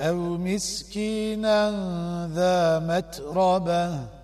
أو مسكينا ذا متربة